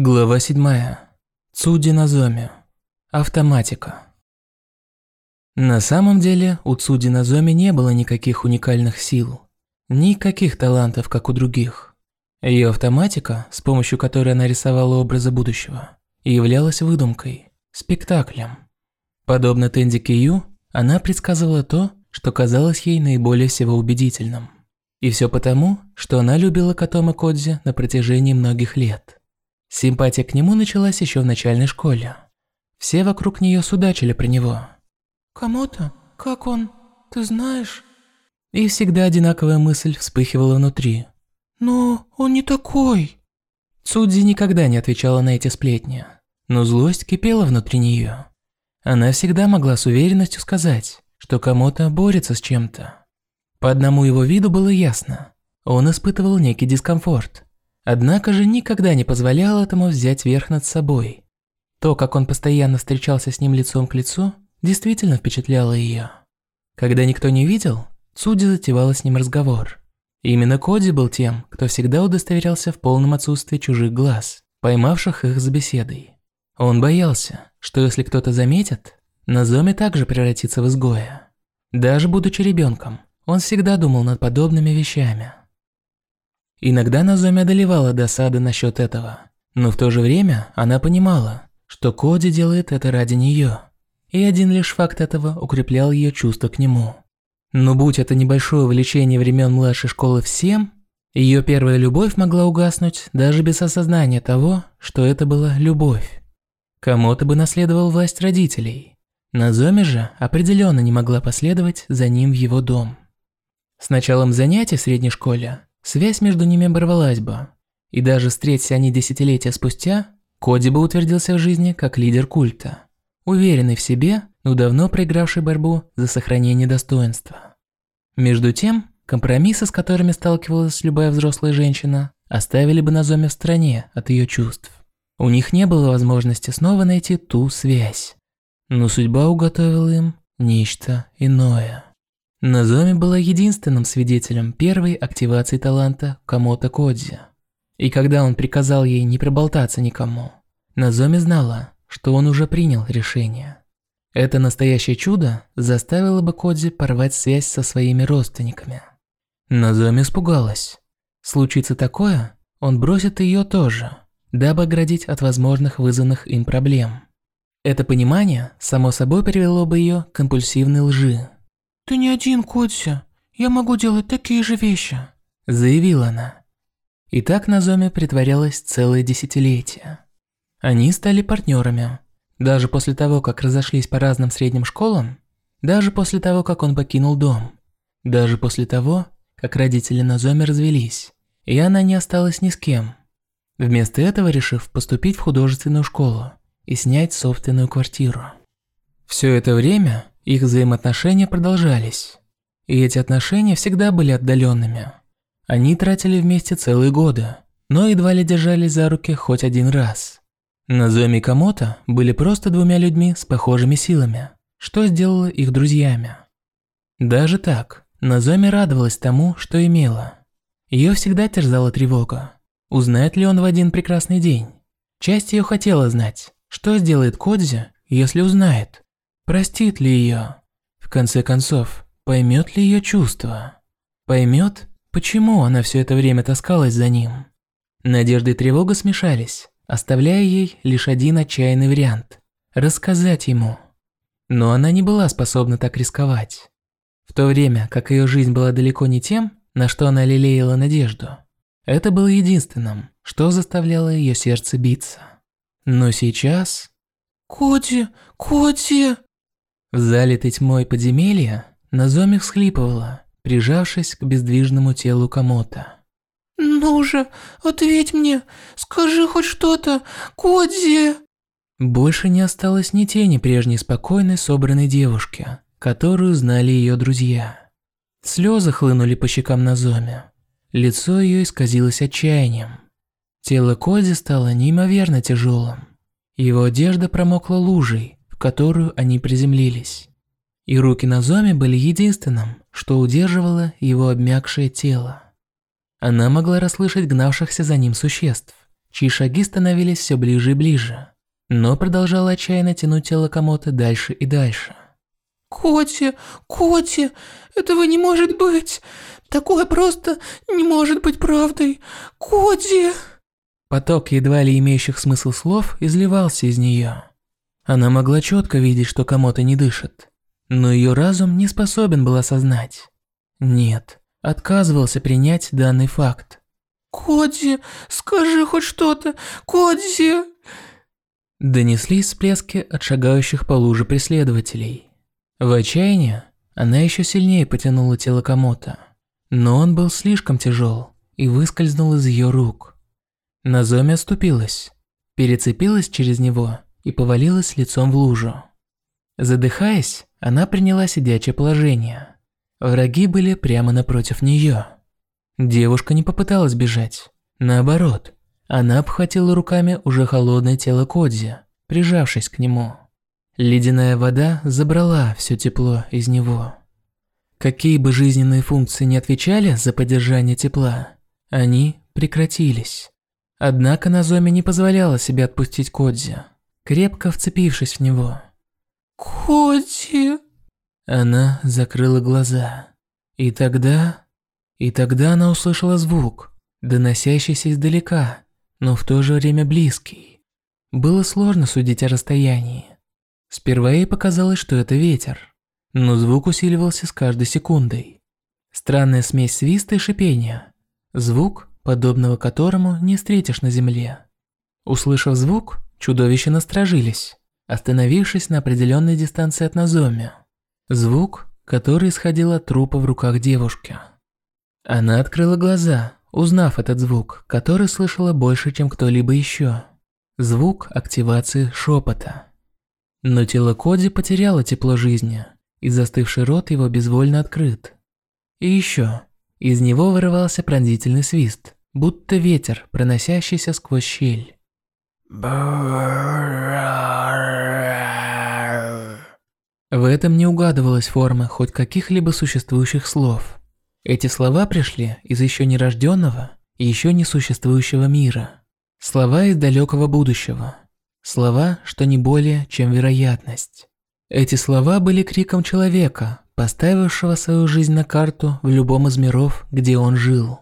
Глава 7. Цуди на Зоме. Автоматика. На самом деле, у Цуди на Зоме не было никаких уникальных сил. Никаких талантов, как у других. Ее автоматика, с помощью которой она рисовала образы будущего, являлась выдумкой, спектаклем. Подобно Тенди Кию, она предсказывала то, что казалось ей наиболее всего убедительным. И все потому, что она любила Катома Кодзи на протяжении многих лет. Симпатия к нему началась еще в начальной школе. Все вокруг нее судачили про него. «Кому-то? Как он? Ты знаешь?» И всегда одинаковая мысль вспыхивала внутри. «Но он не такой». Цудзи никогда не отвечала на эти сплетни, но злость кипела внутри нее. Она всегда могла с уверенностью сказать, что кому-то борется с чем-то. По одному его виду было ясно. Он испытывал некий дискомфорт – Однако же никогда не позволял этому взять верх над собой. То, как он постоянно встречался с ним лицом к лицу, действительно впечатляло ее. Когда никто не видел, Цуди затевала с ним разговор. именно Коди был тем, кто всегда удостоверялся в полном отсутствии чужих глаз, поймавших их за беседой. Он боялся, что если кто-то заметит, Назоми также превратится в изгоя. Даже будучи ребенком, он всегда думал над подобными вещами. Иногда Назоми одолевала досада насчет этого, но в то же время она понимала, что Коди делает это ради нее, и один лишь факт этого укреплял ее чувство к нему. Но будь это небольшое увлечение времен младшей школы всем, ее первая любовь могла угаснуть даже без осознания того, что это была любовь. Кому-то бы наследовал власть родителей. Назоми же определенно не могла последовать за ним в его дом. С началом занятий в средней школе связь между ними оборвалась бы. И даже встретясь они десятилетия спустя, Коди бы утвердился в жизни как лидер культа. Уверенный в себе, но давно проигравший борьбу за сохранение достоинства. Между тем, компромиссы, с которыми сталкивалась любая взрослая женщина, оставили бы Назоми в стороне от ее чувств. У них не было возможности снова найти ту связь. Но судьба уготовила им нечто иное. Назоми была единственным свидетелем первой активации таланта Камото Кодзи. И когда он приказал ей не проболтаться никому, Назоми знала, что он уже принял решение. Это настоящее чудо заставило бы Кодзи порвать связь со своими родственниками. Назоми испугалась. Случится такое, он бросит ее тоже, дабы оградить от возможных вызванных им проблем. Это понимание, само собой, привело бы ее к компульсивной лжи, «Ты не один, Котся. Я могу делать такие же вещи», – заявила она. И так Назоми притворялась целое десятилетие. Они стали партнерами. Даже после того, как разошлись по разным средним школам, даже после того, как он покинул дом, даже после того, как родители Назоми развелись, и она не осталась ни с кем. Вместо этого решив поступить в художественную школу и снять собственную квартиру. Все это время их взаимоотношения продолжались. И эти отношения всегда были отдаленными. Они тратили вместе целые годы, но едва ли держались за руки хоть один раз. Назоми и Камото были просто двумя людьми с похожими силами, что сделало их друзьями. Даже так, Назоми радовалась тому, что имела. Ее всегда терзала тревога. Узнает ли он в один прекрасный день? Часть ее хотела знать, что сделает Кодзи, если узнает, Простит ли ее? В конце концов, поймет ли ее чувства? Поймет, почему она все это время таскалась за ним? Надежда и тревога смешались, оставляя ей лишь один отчаянный вариант – рассказать ему. Но она не была способна так рисковать. В то время, как ее жизнь была далеко не тем, на что она лелеяла надежду, это было единственным, что заставляло ее сердце биться. Но сейчас... «Коти, Коти!» В залитой тьмой подземелья Назоми всхлипывала, прижавшись к бездвижному телу Комота. «Ну же, ответь мне, скажи хоть что-то, Кодзи!» Больше не осталось ни тени прежней спокойной, собранной девушки, которую знали ее друзья. Слезы хлынули по щекам Назоми. Лицо ее исказилось отчаянием. Тело Кодзи стало неимоверно тяжелым. Его одежда промокла лужей, в которую они приземлились. И руки Назоми были единственным, что удерживало его обмякшее тело. Она могла расслышать гнавшихся за ним существ, чьи шаги становились все ближе и ближе, но продолжала отчаянно тянуть тело Камота дальше и дальше. Коти, Коти, этого не может быть. Такое просто не может быть правдой. Коти. Поток едва ли имеющих смысл слов изливался из нее. Она могла четко видеть, что Камота не дышит, но ее разум не способен был осознать. Нет, отказывался принять данный факт. Коди, скажи хоть что-то, Коди. Донеслись всплески от шагающих по луже преследователей. В отчаянии она еще сильнее потянула тело Комота, но он был слишком тяжел и выскользнул из ее рук. Назоми оступилась, перецепилась через него и повалилась лицом в лужу. Задыхаясь, она приняла сидячее положение. Враги были прямо напротив нее. Девушка не попыталась бежать. Наоборот, она обхватила руками уже холодное тело Кодзи, прижавшись к нему. Ледяная вода забрала все тепло из него. Какие бы жизненные функции не отвечали за поддержание тепла, они прекратились. Однако Назоми не позволяла себе отпустить Кодзи, крепко вцепившись в него. «Кодзи!» Она закрыла глаза. И тогда... И тогда она услышала звук, доносящийся издалека, но в то же время близкий. Было сложно судить о расстоянии. Сперва ей показалось, что это ветер, но звук усиливался с каждой секундой. Странная смесь свиста и шипения. Звук, подобного которому не встретишь на земле. Услышав звук, чудовища насторожились, остановившись на определенной дистанции от Назоми. Звук, который исходил от трупа в руках девушки. Она открыла глаза, узнав этот звук, который слышала больше, чем кто-либо еще. Звук активации шепота. Но тело Коди потеряло тепло жизни, и застывший рот его безвольно открыт. И еще, из него вырывался пронзительный свист, будто ветер, проносящийся сквозь щель. В этом не угадывалась форма хоть каких-либо существующих слов. Эти слова пришли из еще нерожденного и еще не существующего мира. Слова из далекого будущего. Слова, что не более, чем вероятность. Эти слова были криком человека, поставившего свою жизнь на карту в любом из миров, где он жил.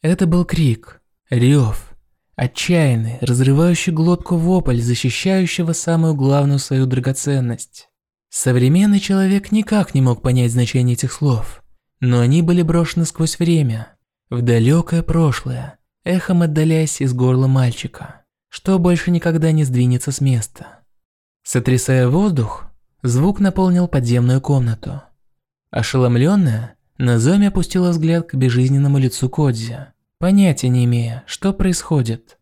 Это был крик, рев, отчаянный, разрывающий глотку вопль, защищающего самую главную свою драгоценность. Современный человек никак не мог понять значение этих слов, но они были брошены сквозь время, в далекое прошлое, эхом отдаляясь из горла мальчика, что больше никогда не сдвинется с места. Сотрясая воздух, звук наполнил подземную комнату. Ошеломленная, Назоми опустила взгляд к безжизненному лицу Кодзи, понятия не имея, что происходит.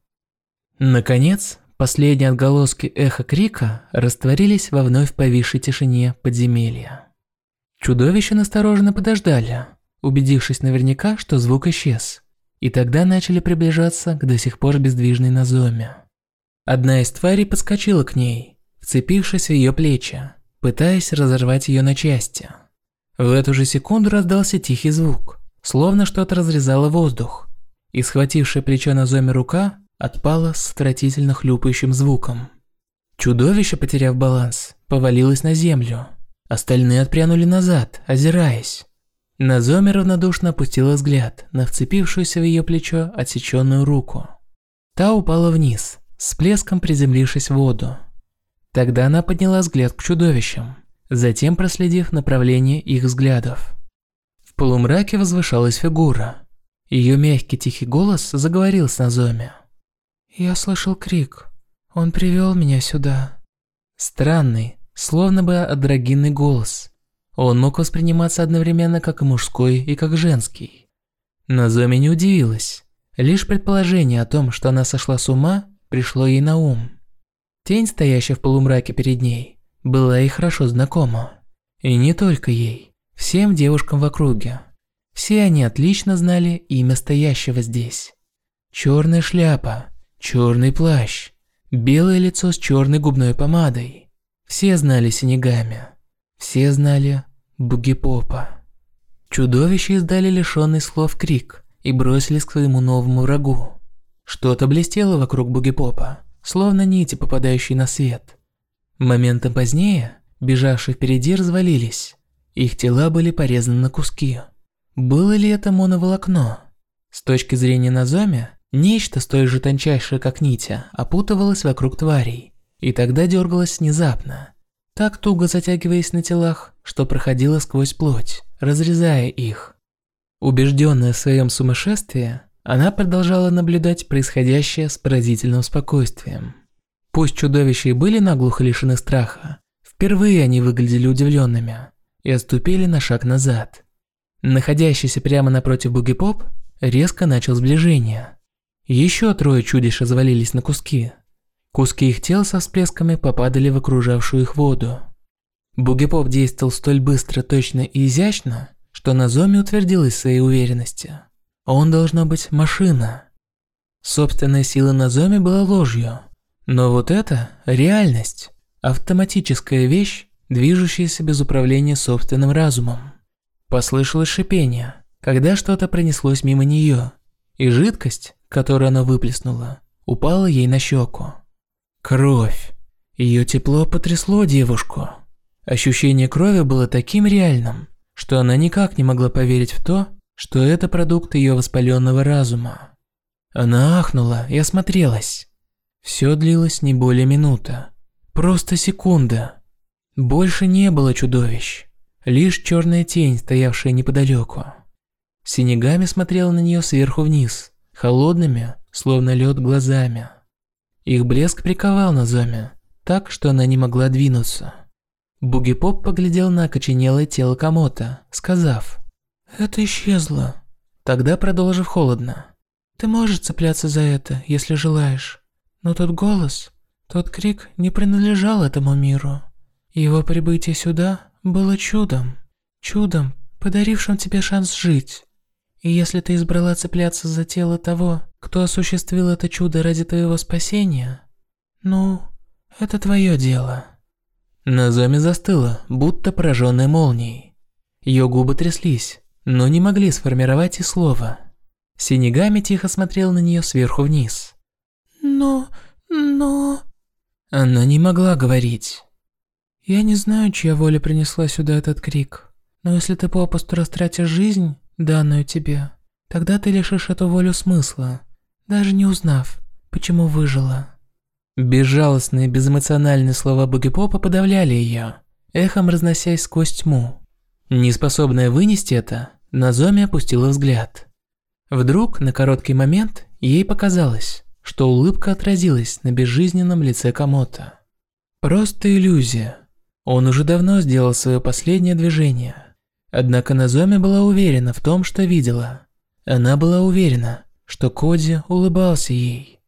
Наконец, Последние отголоски эха крика растворились во вновь повисшей тишине подземелья. Чудовища настороженно подождали, убедившись наверняка, что звук исчез, и тогда начали приближаться к до сих пор бездвижной Назоме. Одна из тварей подскочила к ней, вцепившись в ее плечи, пытаясь разорвать ее на части. В эту же секунду раздался тихий звук, словно что-то разрезало воздух, и схватившая плечо Назоме рука отпала с отвратительно хлюпающим звуком. Чудовище, потеряв баланс, повалилось на землю. Остальные отпрянули назад, озираясь. Назоми равнодушно опустила взгляд на вцепившуюся в ее плечо отсеченную руку. Та упала вниз, с плеском приземлившись в воду. Тогда она подняла взгляд к чудовищам, затем проследив направление их взглядов. В полумраке возвышалась фигура. Ее мягкий тихий голос заговорил с Назоми. Я слышал крик. Он привел меня сюда. Странный, словно бы адрогинный голос. Он мог восприниматься одновременно как мужской и как женский. Назоми не удивилась. Лишь предположение о том, что она сошла с ума, пришло ей на ум. Тень, стоящая в полумраке перед ней, была ей хорошо знакома. И не только ей, всем девушкам в округе. Все они отлично знали имя стоящего здесь. Черная шляпа, черный плащ, белое лицо с черной губной помадой. Все знали Синегами. Все знали Бугипопа. Чудовища издали лишенный слов крик и бросились к своему новому врагу. Что-то блестело вокруг Бугипопа, словно нити, попадающие на свет. Моментом позднее бежавшие впереди развалились. Их тела были порезаны на куски. Было ли это моноволокно? С точки зрения Назоми, нечто столь же тончайшее, как нитя, опутывалось вокруг тварей, и тогда дергалось внезапно, так туго затягиваясь на телах, что проходило сквозь плоть, разрезая их. Убежденная в своем сумасшествии, она продолжала наблюдать происходящее с поразительным спокойствием. Пусть чудовища и были наглухо лишены страха, впервые они выглядели удивленными и отступили на шаг назад. Находящийся прямо напротив Бугипоп резко начал сближение. Еще трое чудищ развалились на куски. Куски их тел со всплесками попадали в окружавшую их воду. Бугипоп действовал столь быстро, точно и изящно, что Назоми утвердилась в своей уверенности. Он должна быть машина. Собственная сила Назоми была ложью, но вот это – реальность, автоматическая вещь, движущаяся без управления собственным разумом. Послышалось шипение, когда что-то пронеслось мимо нее, и жидкость, которую она выплеснула, упала ей на щеку. Кровь. Ее тепло потрясло девушку. Ощущение крови было таким реальным, что она никак не могла поверить в то, что это продукт ее воспаленного разума. Она ахнула и осмотрелась. Все длилось не более минуты. Просто секунда. Больше не было чудовищ. Лишь черная тень, стоявшая неподалеку. Синегами смотрела на нее сверху вниз, холодными, словно лед глазами. Их блеск приковал на Назоми, так, что она не могла двинуться. Бугипоп поглядел на окоченелое тело Комота, сказав «Это исчезло». Тогда продолжив холодно. «Ты можешь цепляться за это, если желаешь. Но тот голос, тот крик не принадлежал этому миру. Его прибытие сюда было чудом. Чудом, подарившим тебе шанс жить. И если ты избрала цепляться за тело того, кто осуществил это чудо ради твоего спасения, ну, это твое дело». Назоми застыла, будто пораженная молнией. Ее губы тряслись, но не могли сформировать и слова. Синегами тихо смотрел на нее сверху вниз. «Но... но...» Она не могла говорить. «Я не знаю, чья воля принесла сюда этот крик, но если ты попусту растратишь жизнь, данную тебе, тогда ты лишишь эту волю смысла, даже не узнав, почему выжила». Безжалостные, безэмоциональные слова Бугипопа подавляли ее, эхом разносясь сквозь тьму. Неспособная вынести это, Назоми опустила взгляд. Вдруг, на короткий момент, ей показалось, что улыбка отразилась на безжизненном лице Комота. Просто иллюзия. Он уже давно сделал свое последнее движение. Однако Назоми была уверена в том, что видела. Она была уверена, что Коди улыбался ей.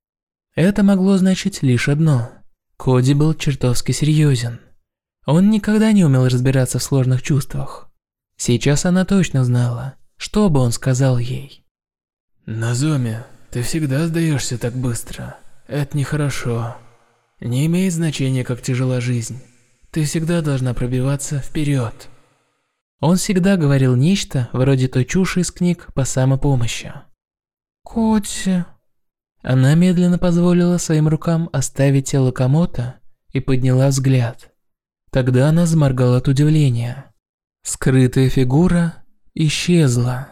Это могло значить лишь одно. Коди был чертовски серьезен. Он никогда не умел разбираться в сложных чувствах. Сейчас она точно знала, что бы он сказал ей. «Назоми, ты всегда сдаешься так быстро. Это нехорошо. Не имеет значения, как тяжела жизнь. Ты всегда должна пробиваться вперед. Он всегда говорил нечто вроде той чуши из книг по самопомощи. «Коти...» Она медленно позволила своим рукам оставить тело Комота и подняла взгляд. Тогда она заморгала от удивления. Скрытая фигура исчезла.